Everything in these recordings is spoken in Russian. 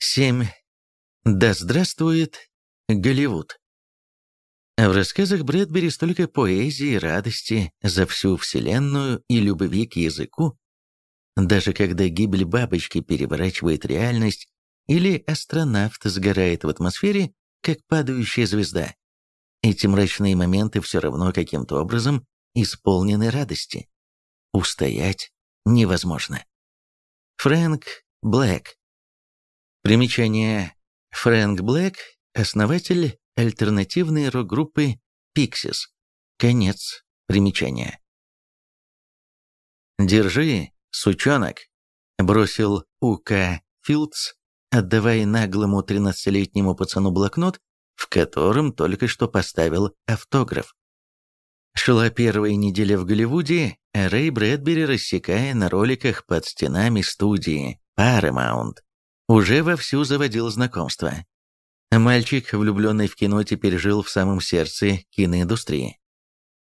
7. Да здравствует Голливуд. В рассказах Брэдбери столько поэзии радости за всю вселенную и любви к языку. Даже когда гибель бабочки переворачивает реальность или астронавт сгорает в атмосфере, как падающая звезда, эти мрачные моменты все равно каким-то образом исполнены радости. Устоять невозможно. Фрэнк Блэк Примечание. Фрэнк Блэк – основатель альтернативной рок-группы Pixies. Конец примечания. «Держи, сучонок», – бросил У.К. Филдс, отдавая наглому тринадцатилетнему пацану блокнот, в котором только что поставил автограф. Шла первая неделя в Голливуде, а Рэй Брэдбери, рассекая на роликах под стенами студии Paramount, уже вовсю заводил знакомства. Мальчик, влюбленный в кино, теперь жил в самом сердце киноиндустрии.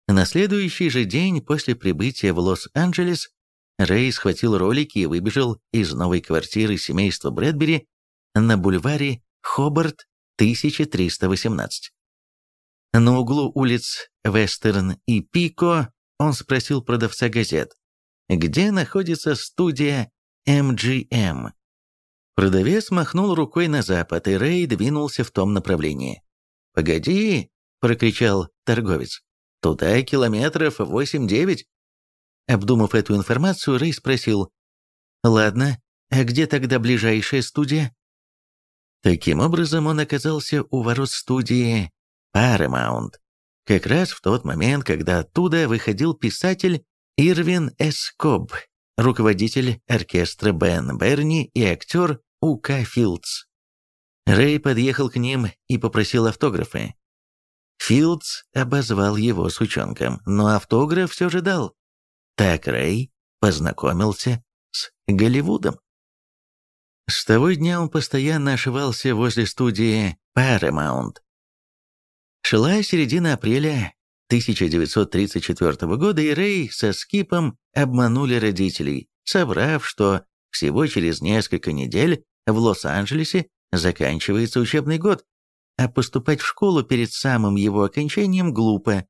На следующий же день после прибытия в Лос-Анджелес Рэй схватил ролики и выбежал из новой квартиры семейства Брэдбери на бульваре Хобарт 1318. На углу улиц Вестерн и Пико он спросил продавца газет, где находится студия MGM. Продавец махнул рукой на запад, и Рэй двинулся в том направлении. «Погоди!» — прокричал торговец. «Туда километров восемь-девять». Обдумав эту информацию, Рэй спросил. «Ладно, а где тогда ближайшая студия?» Таким образом, он оказался у ворот студии Paramount, как раз в тот момент, когда оттуда выходил писатель Ирвин Эскоб, руководитель оркестра Бен Берни и актер у.К. Филдс. Рэй подъехал к ним и попросил автографы. Филдс обозвал его сучонком, но автограф все же дал. Так Рэй познакомился с Голливудом. С того дня он постоянно ошивался возле студии Paramount. Шла середина апреля 1934 года, и Рэй со Скипом обманули родителей, соврав, что всего через несколько недель в Лос-Анджелесе заканчивается учебный год, а поступать в школу перед самым его окончанием глупо.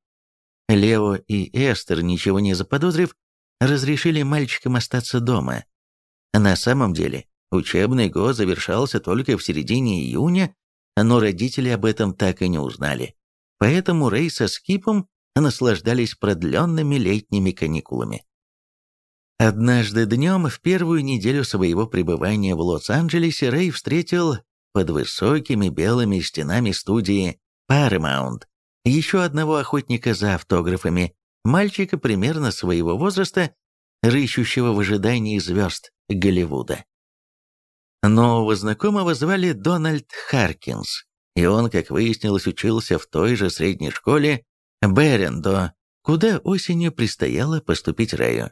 Лео и Эстер, ничего не заподозрив, разрешили мальчикам остаться дома. На самом деле, учебный год завершался только в середине июня, но родители об этом так и не узнали. Поэтому Рэй со Скипом наслаждались продленными летними каникулами. Однажды днем, в первую неделю своего пребывания в Лос-Анджелесе, Рэй встретил под высокими белыми стенами студии Paramount еще одного охотника за автографами, мальчика примерно своего возраста, рыщущего в ожидании звезд Голливуда. Нового знакомого звали Дональд Харкинс, и он, как выяснилось, учился в той же средней школе Берендо, куда осенью предстояло поступить Рэю.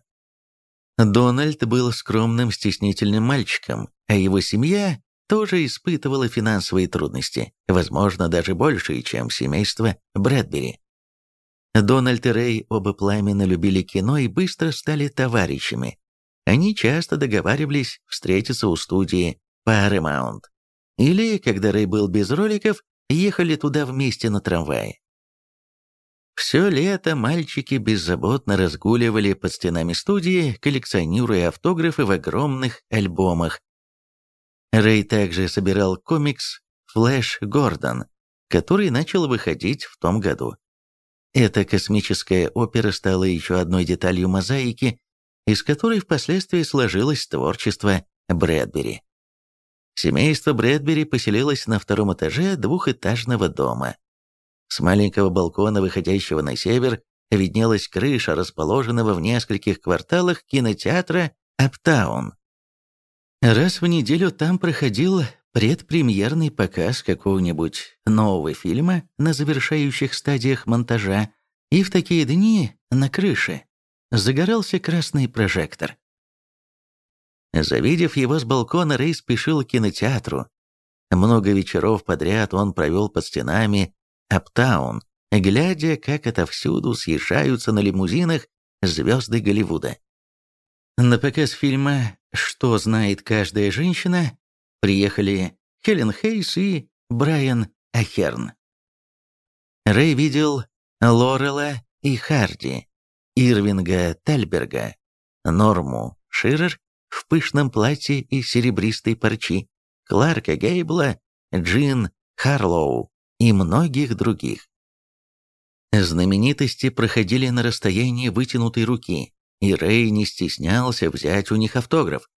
Дональд был скромным, стеснительным мальчиком, а его семья тоже испытывала финансовые трудности, возможно, даже большие, чем семейство Брэдбери. Дональд и Рэй оба пламенно любили кино и быстро стали товарищами. Они часто договаривались встретиться у студии Paramount. Или, когда Рэй был без роликов, ехали туда вместе на трамвае. Все лето мальчики беззаботно разгуливали под стенами студии, коллекционируя автографы в огромных альбомах. Рэй также собирал комикс «Флэш Гордон», который начал выходить в том году. Эта космическая опера стала еще одной деталью мозаики, из которой впоследствии сложилось творчество Брэдбери. Семейство Брэдбери поселилось на втором этаже двухэтажного дома. С маленького балкона, выходящего на север, виднелась крыша, расположенного в нескольких кварталах кинотеатра «Аптаун». Раз в неделю там проходил предпремьерный показ какого-нибудь нового фильма на завершающих стадиях монтажа, и в такие дни на крыше загорался красный прожектор. Завидев его с балкона, Рэй спешил к кинотеатру. Много вечеров подряд он провел под стенами Аптаун, глядя, как отовсюду съезжаются на лимузинах звезды Голливуда. На показ фильма «Что знает каждая женщина» приехали Хелен Хейс и Брайан Ахерн. Рэй видел Лорела и Харди, Ирвинга Тальберга, Норму Ширер в пышном платье из серебристой парчи, Кларка Гейбла, Джин Харлоу и многих других. Знаменитости проходили на расстоянии вытянутой руки, и Рэй не стеснялся взять у них автограф.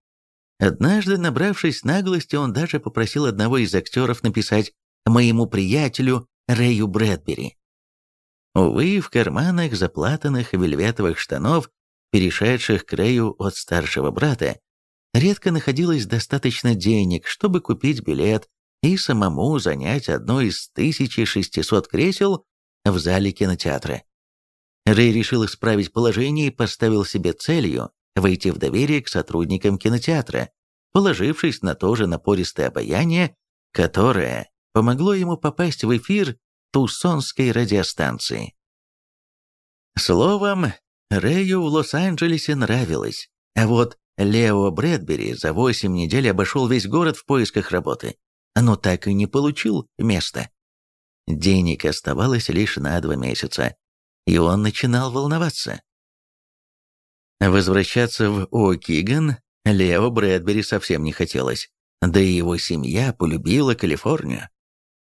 Однажды, набравшись наглости, он даже попросил одного из актеров написать «моему приятелю Рэю Брэдбери». Увы, в карманах заплатанных вельветовых штанов, перешедших к Рэю от старшего брата, редко находилось достаточно денег, чтобы купить билет и самому занять одно из 1600 кресел в зале кинотеатра. Рэй решил исправить положение и поставил себе целью войти в доверие к сотрудникам кинотеатра, положившись на то же напористое обаяние, которое помогло ему попасть в эфир Тусонской радиостанции. Словом, Рэю в Лос-Анджелесе нравилось, а вот Лео Брэдбери за 8 недель обошел весь город в поисках работы, но так и не получил места. Денег оставалось лишь на два месяца, и он начинал волноваться. Возвращаться в О'Киган Лео Брэдбери совсем не хотелось, да и его семья полюбила Калифорнию.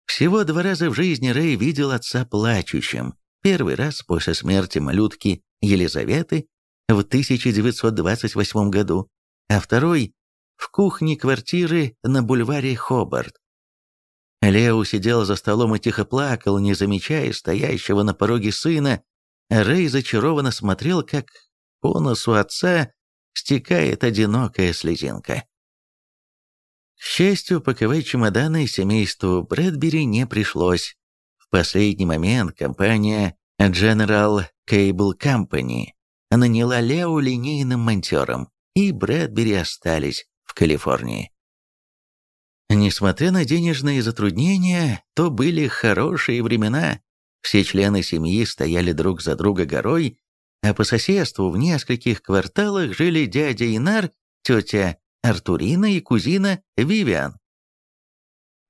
Всего два раза в жизни Рэй видел отца плачущим. Первый раз после смерти малютки Елизаветы в 1928 году, а второй – в кухне квартиры на бульваре Хобарт. Лео сидел за столом и тихо плакал, не замечая стоящего на пороге сына. Рэй зачарованно смотрел, как по носу отца стекает одинокая слезинка. К счастью, паковать чемоданы семейству Брэдбери не пришлось. В последний момент компания General Cable Company наняла Лео линейным монтером, и Брэдбери остались в Калифорнии. Несмотря на денежные затруднения, то были хорошие времена. Все члены семьи стояли друг за друга горой, а по соседству в нескольких кварталах жили дядя Инар, тетя Артурина и кузина Вивиан.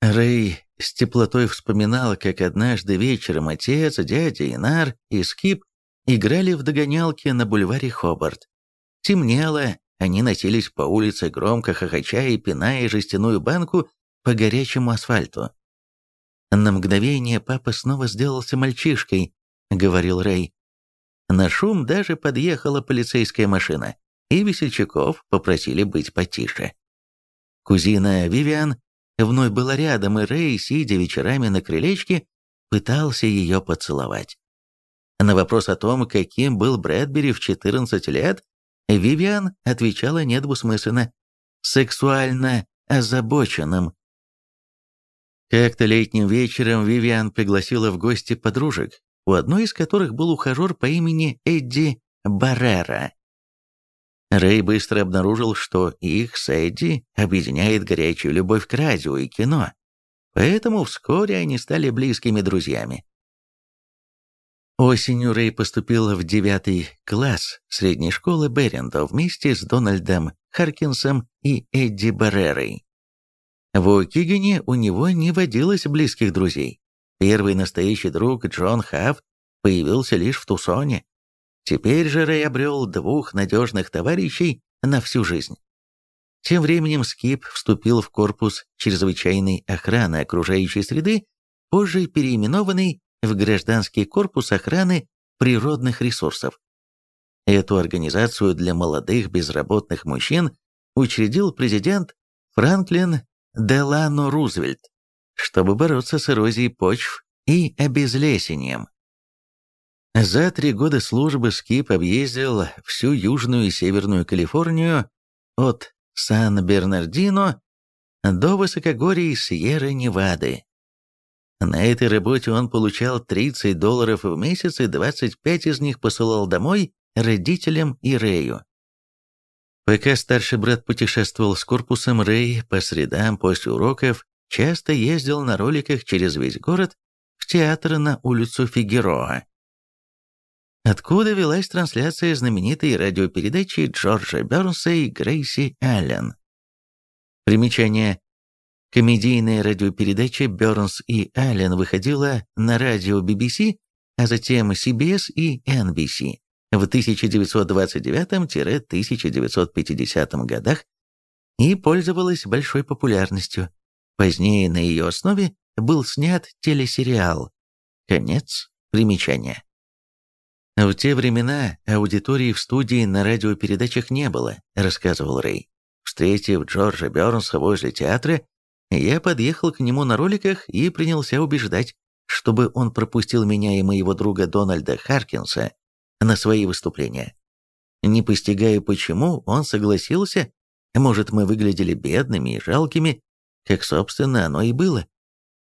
Рэй с теплотой вспоминал, как однажды вечером отец, дядя Инар и Скип играли в догонялки на бульваре Хобарт. Темнело, они носились по улице, громко хохоча и пиная жестяную банку по горячему асфальту. «На мгновение папа снова сделался мальчишкой», — говорил Рэй. На шум даже подъехала полицейская машина и весельчаков попросили быть потише. Кузина Вивиан вновь была рядом, и Рэй, сидя вечерами на крылечке, пытался ее поцеловать. На вопрос о том, каким был Брэдбери в 14 лет, Вивиан отвечала недвусмысленно «сексуально озабоченным». Как-то летним вечером Вивиан пригласила в гости подружек, у одной из которых был ухажер по имени Эдди Баррера. Рэй быстро обнаружил, что их с Эдди объединяет горячую любовь к радио и кино, поэтому вскоре они стали близкими друзьями. Осенью Рэй поступил в девятый класс средней школы Беррендо вместе с Дональдом Харкинсом и Эдди Баррерой. В Окигане у него не водилось близких друзей. Первый настоящий друг Джон Хафф появился лишь в Тусоне, Теперь же Рэй обрел двух надежных товарищей на всю жизнь. Тем временем Скип вступил в корпус чрезвычайной охраны окружающей среды, позже переименованный в Гражданский корпус охраны природных ресурсов. Эту организацию для молодых безработных мужчин учредил президент Франклин Делано Рузвельт, чтобы бороться с эрозией почв и обезлесением. За три года службы Скип объездил всю Южную и Северную Калифорнию от Сан-Бернардино до высокогорий Сьерра-Невады. На этой работе он получал 30 долларов в месяц и 25 из них посылал домой родителям и Рэю. Пока старший брат путешествовал с корпусом, Рэй по средам после уроков часто ездил на роликах через весь город в театр на улицу Фигероа откуда велась трансляция знаменитой радиопередачи Джорджа Бернса и Грейси Аллен. Примечание. Комедийная радиопередача «Бернс и Аллен» выходила на радио BBC, а затем CBS и NBC в 1929-1950 годах и пользовалась большой популярностью. Позднее на ее основе был снят телесериал. Конец примечания. В те времена аудитории в студии на радиопередачах не было, рассказывал Рэй. Встретив Джорджа Бернса возле театра, я подъехал к нему на роликах и принялся убеждать, чтобы он пропустил меня и моего друга Дональда Харкинса на свои выступления. Не постигая почему, он согласился, может, мы выглядели бедными и жалкими, как, собственно, оно и было.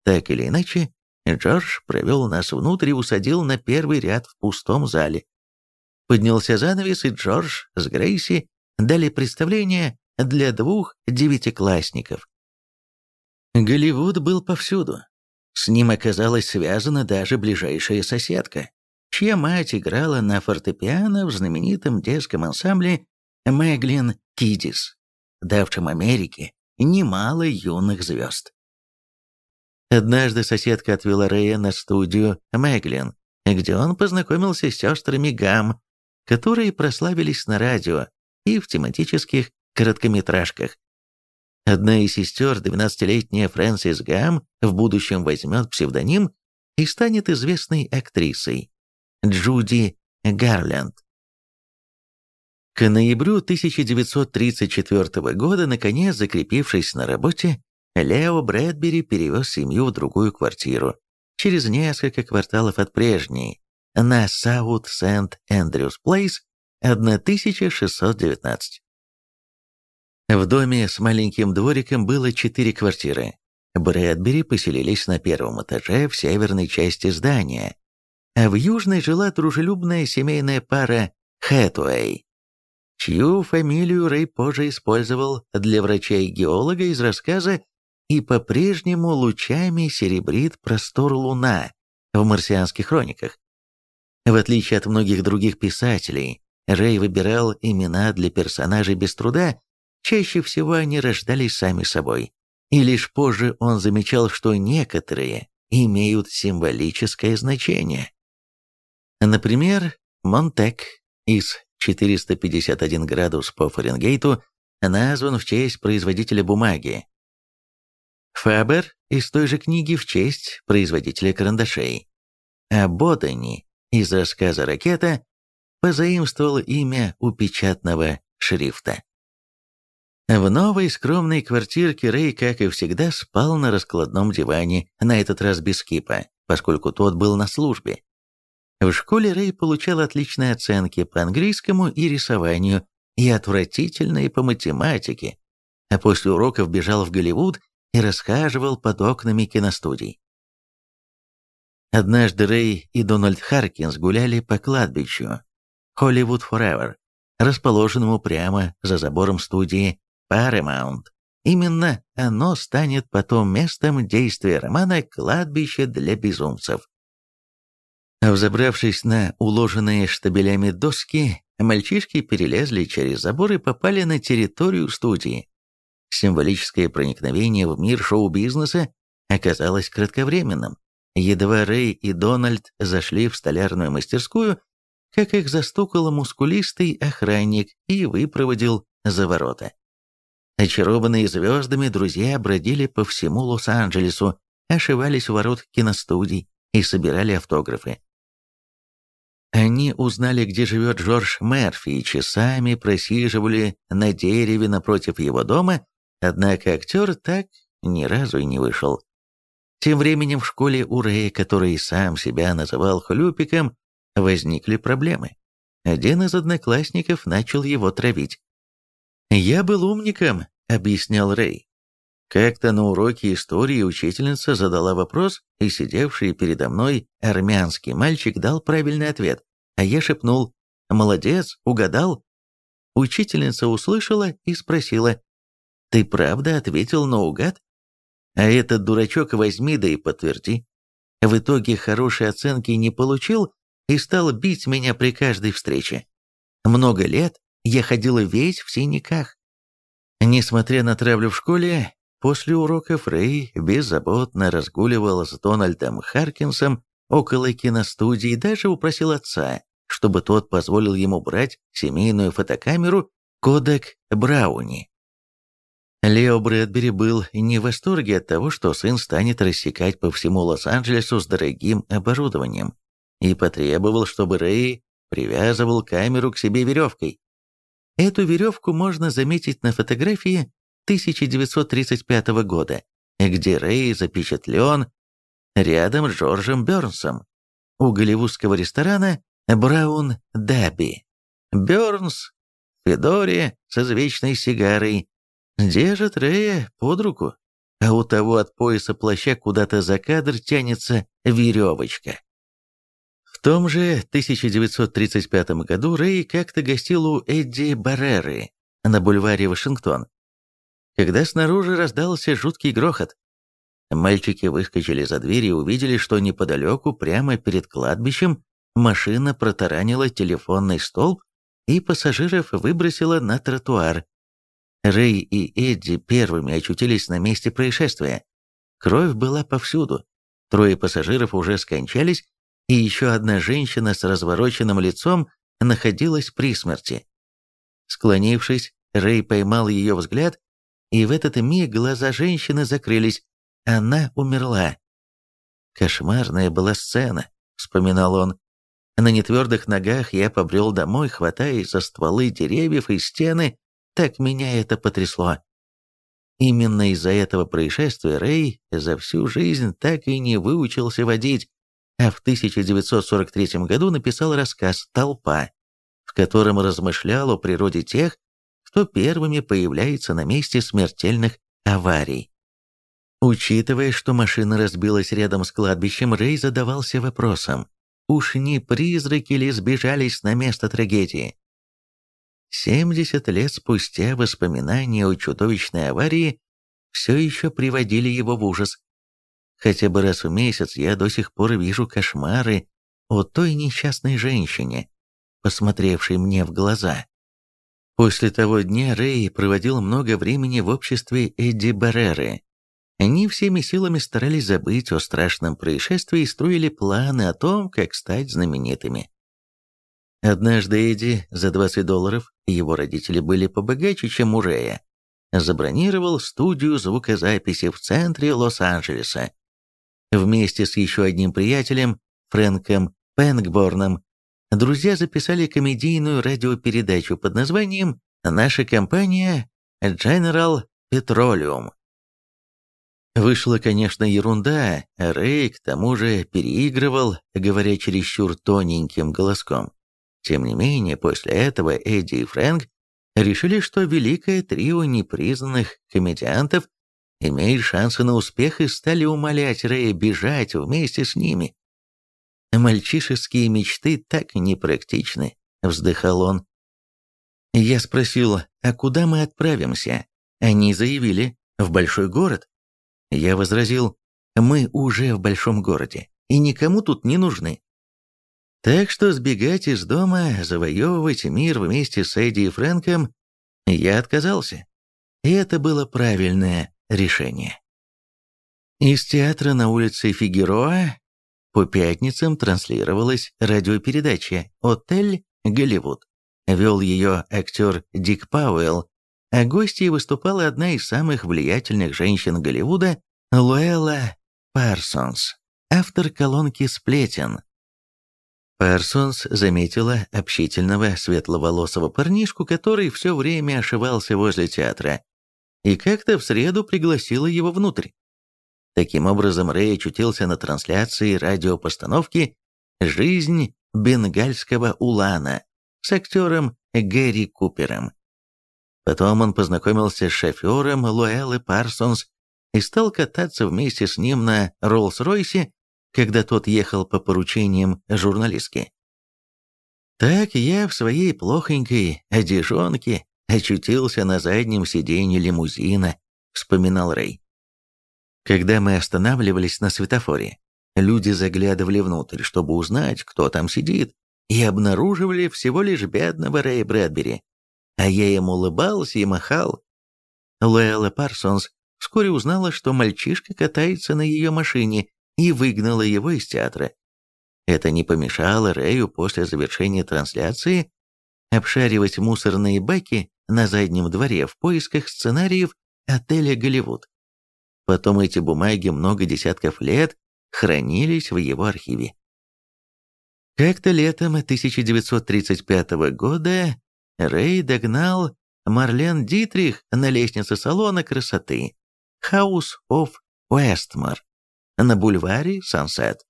Так или иначе, Джордж провел нас внутрь и усадил на первый ряд в пустом зале. Поднялся занавес, и Джордж с Грейси дали представление для двух девятиклассников. Голливуд был повсюду. С ним оказалась связана даже ближайшая соседка, чья мать играла на фортепиано в знаменитом детском ансамбле Мэглин Кидис, давшем Америке немало юных звезд. Однажды соседка отвела Рэя на студию Мэглин, где он познакомился с сестрами Гам, которые прославились на радио и в тематических короткометражках. Одна из сестер, 12-летняя Фрэнсис Гам, в будущем возьмет псевдоним и станет известной актрисой. Джуди Гарленд. К ноябрю 1934 года, наконец закрепившись на работе, Лео Брэдбери перевез семью в другую квартиру, через несколько кварталов от прежней, на Саут Сент-Эндрюс Плейс, 1619. В доме с маленьким двориком было четыре квартиры. Брэдбери поселились на первом этаже в северной части здания, а в южной жила дружелюбная семейная пара Хэтуэй, чью фамилию Рэй позже использовал для врача-геолога из рассказа «И по-прежнему лучами серебрит простор луна» в марсианских хрониках. В отличие от многих других писателей, Рэй выбирал имена для персонажей без труда Чаще всего они рождались сами собой, и лишь позже он замечал, что некоторые имеют символическое значение. Например, Монтек из 451 градус по Фаренгейту назван в честь производителя бумаги. Фабер из той же книги в честь производителя карандашей. А Бодани из рассказа «Ракета» позаимствовал имя у печатного шрифта. В новой скромной квартирке Рэй, как и всегда, спал на раскладном диване, на этот раз без кипа, поскольку тот был на службе. В школе Рэй получал отличные оценки по английскому и рисованию, и отвратительные по математике, а после уроков бежал в Голливуд и расхаживал под окнами киностудий. Однажды Рэй и Дональд Харкинс гуляли по кладбищу «Hollywood Forever», расположенному прямо за забором студии Paramount. Именно оно станет потом местом действия романа «Кладбище для безумцев». Взобравшись на уложенные штабелями доски, мальчишки перелезли через забор и попали на территорию студии. Символическое проникновение в мир шоу-бизнеса оказалось кратковременным. Едва Рэй и Дональд зашли в столярную мастерскую, как их застукал мускулистый охранник и выпроводил за ворота. Очарованные звездами, друзья бродили по всему Лос-Анджелесу, ошивались у ворот киностудий и собирали автографы. Они узнали, где живет Джордж Мерфи, и часами просиживали на дереве напротив его дома, однако актер так ни разу и не вышел. Тем временем в школе у Рэя, который сам себя называл хлюпиком, возникли проблемы. Один из одноклассников начал его травить. «Я был умником», — объяснял Рэй. Как-то на уроке истории учительница задала вопрос, и сидевший передо мной армянский мальчик дал правильный ответ, а я шепнул «Молодец, угадал». Учительница услышала и спросила «Ты правда ответил наугад?» А этот дурачок возьми да и подтверди. В итоге хорошей оценки не получил и стал бить меня при каждой встрече. Много лет я ходила весь в синяках. Несмотря на травлю в школе, после уроков Рэй беззаботно разгуливал с Дональдом Харкинсом около киностудии и даже упросил отца, чтобы тот позволил ему брать семейную фотокамеру Kodak Брауни. Лео Брэдбери был не в восторге от того, что сын станет рассекать по всему Лос-Анджелесу с дорогим оборудованием, и потребовал, чтобы Рэй привязывал камеру к себе веревкой. Эту веревку можно заметить на фотографии 1935 года, где Рэй запечатлен рядом с Джорджем Бёрнсом у голливудского ресторана «Браун Даби». Бёрнс в Федоре с извечной сигарой держит Рэя под руку, а у того от пояса плаща куда-то за кадр тянется веревочка. Том же 1935 году Рэй как-то гостил у Эдди Барреры на бульваре Вашингтон, когда снаружи раздался жуткий грохот. Мальчики выскочили за дверь и увидели, что неподалеку, прямо перед кладбищем, машина протаранила телефонный столб и пассажиров выбросила на тротуар. Рэй и Эдди первыми очутились на месте происшествия. Кровь была повсюду. Трое пассажиров уже скончались, и еще одна женщина с развороченным лицом находилась при смерти. Склонившись, Рэй поймал ее взгляд, и в этот миг глаза женщины закрылись. Она умерла. «Кошмарная была сцена», — вспоминал он. На нетвердых ногах я побрел домой, хватаясь за стволы деревьев и стены, так меня это потрясло. Именно из-за этого происшествия Рэй за всю жизнь так и не выучился водить, а в 1943 году написал рассказ «Толпа», в котором размышлял о природе тех, кто первыми появляется на месте смертельных аварий. Учитывая, что машина разбилась рядом с кладбищем, Рэй задавался вопросом, Уж не призраки ли сбежались на место трагедии? 70 лет спустя воспоминания о чудовищной аварии все еще приводили его в ужас. Хотя бы раз в месяц я до сих пор вижу кошмары о той несчастной женщине, посмотревшей мне в глаза. После того дня Рэй проводил много времени в обществе Эдди Барреры, они всеми силами старались забыть о страшном происшествии и строили планы о том, как стать знаменитыми. Однажды Эдди за 20 долларов, его родители были побогаче, чем у Рэя, забронировал студию звукозаписи в центре Лос-Анджелеса. Вместе с еще одним приятелем, Фрэнком Пэнгборном, друзья записали комедийную радиопередачу под названием «Наша компания General Petroleum». Вышла, конечно, ерунда, Рэй к тому же переигрывал, говоря чересчур тоненьким голоском. Тем не менее, после этого Эдди и Фрэнк решили, что великое трио непризнанных комедиантов имеет шансы на успех и стали умолять Рэя бежать вместе с ними. «Мальчишеские мечты так непрактичны», — вздыхал он. Я спросил, а куда мы отправимся? Они заявили, в большой город. Я возразил, мы уже в большом городе, и никому тут не нужны. Так что сбегать из дома, завоевывать мир вместе с Эдди и Фрэнком я отказался. И это было правильное решение. Из театра на улице Фигероа по пятницам транслировалась радиопередача «Отель Голливуд». Вел ее актер Дик Пауэлл, а гостьей выступала одна из самых влиятельных женщин Голливуда Луэлла Парсонс, автор колонки «Сплетен». Парсонс заметила общительного светловолосого парнишку, который все время ошивался возле театра, и как-то в среду пригласила его внутрь. Таким образом, Рэй очутился на трансляции радиопостановки «Жизнь бенгальского улана» с актером Гэри Купером. Потом он познакомился с шофером Луэллы Парсонс и стал кататься вместе с ним на Роллс-Ройсе, когда тот ехал по поручениям журналистки. Так я в своей плохонькой одежонке очутился на заднем сиденье лимузина, вспоминал Рэй. Когда мы останавливались на светофоре, люди заглядывали внутрь, чтобы узнать, кто там сидит, и обнаруживали всего лишь бедного Рэя Брэдбери, а я ему улыбался и махал. Луэлла Парсонс вскоре узнала, что мальчишка катается на ее машине и выгнала его из театра. Это не помешало Рэю после завершения трансляции обшаривать мусорные баки на заднем дворе в поисках сценариев отеля «Голливуд». Потом эти бумаги много десятков лет хранились в его архиве. Как-то летом 1935 года Рэй догнал Марлен Дитрих на лестнице салона красоты House of Westmore на бульваре Сансет.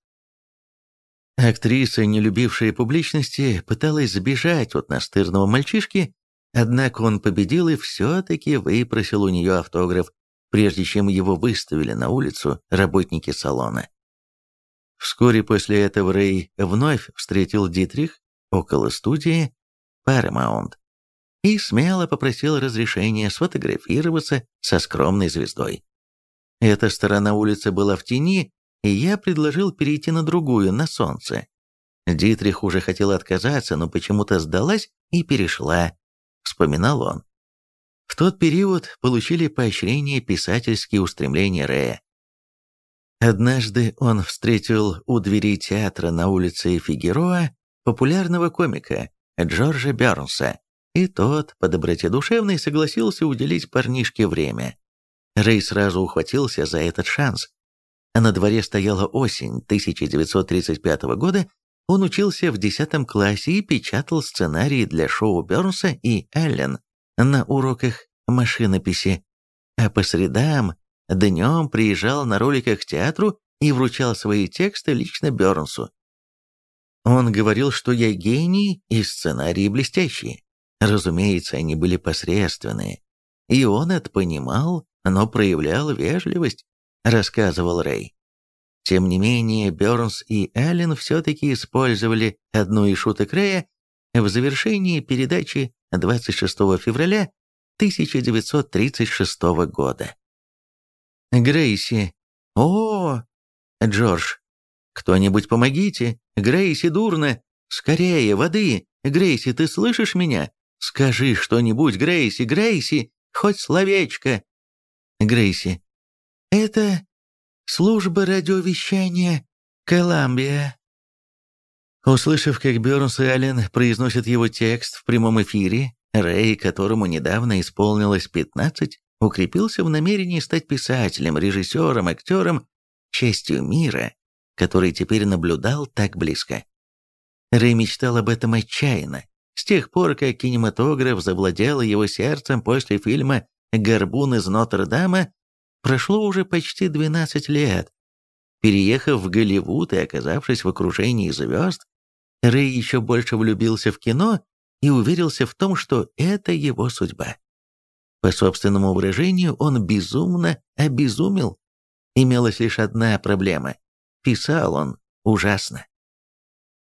Актриса, не любившая публичности, пыталась сбежать от настырного мальчишки, однако он победил и все-таки выпросил у нее автограф, прежде чем его выставили на улицу работники салона. Вскоре после этого Рэй вновь встретил Дитрих около студии Paramount и смело попросил разрешения сфотографироваться со скромной звездой. Эта сторона улицы была в тени, и я предложил перейти на другую, на солнце. Дитрих уже хотела отказаться, но почему-то сдалась и перешла, вспоминал он. В тот период получили поощрение писательские устремления Рэя. Однажды он встретил у двери театра на улице Фигероа популярного комика Джорджа Бернса, и тот, по доброте душевной, согласился уделить парнишке время. Рэй сразу ухватился за этот шанс. На дворе стояла осень 1935 года, он учился в 10 классе и печатал сценарии для шоу Бернса и Эллен на уроках машинописи, а по средам Днем приезжал на роликах к театру и вручал свои тексты лично Бернсу. Он говорил, что я гений и сценарии блестящие. Разумеется, они были посредственные. И он это понимал, но проявлял вежливость, рассказывал Рэй. Тем не менее, Бернс и Аллен все-таки использовали одну из шуток Рэя в завершении передачи 26 февраля 1936 года. Грейси. О, Джордж. Кто-нибудь помогите. Грейси дурно. Скорее, воды. Грейси, ты слышишь меня? Скажи что-нибудь, Грейси, Грейси, хоть словечко. Грейси. Это служба радиовещания Коламбия. Услышав, как Бернс и Аллен произносят его текст в прямом эфире, Рэй, которому недавно исполнилось 15, укрепился в намерении стать писателем, режиссером, актером, частью мира, который теперь наблюдал так близко. Рэй мечтал об этом отчаянно, с тех пор, как кинематограф завладел его сердцем после фильма «Горбун из Нотр-Дама», прошло уже почти 12 лет. Переехав в Голливуд и оказавшись в окружении звезд, Рэй еще больше влюбился в кино и уверился в том, что это его судьба. По собственному выражению, он безумно обезумел. Имелась лишь одна проблема. Писал он ужасно.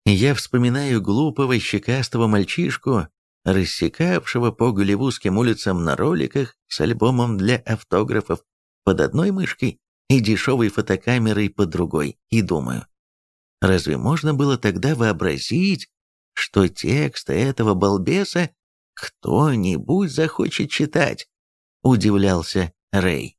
Я вспоминаю глупого щекастого мальчишку, рассекавшего по голливудским улицам на роликах с альбомом для автографов под одной мышкой и дешевой фотокамерой под другой, и думаю, разве можно было тогда вообразить, что текст этого балбеса кто-нибудь захочет читать, удивлялся Рэй.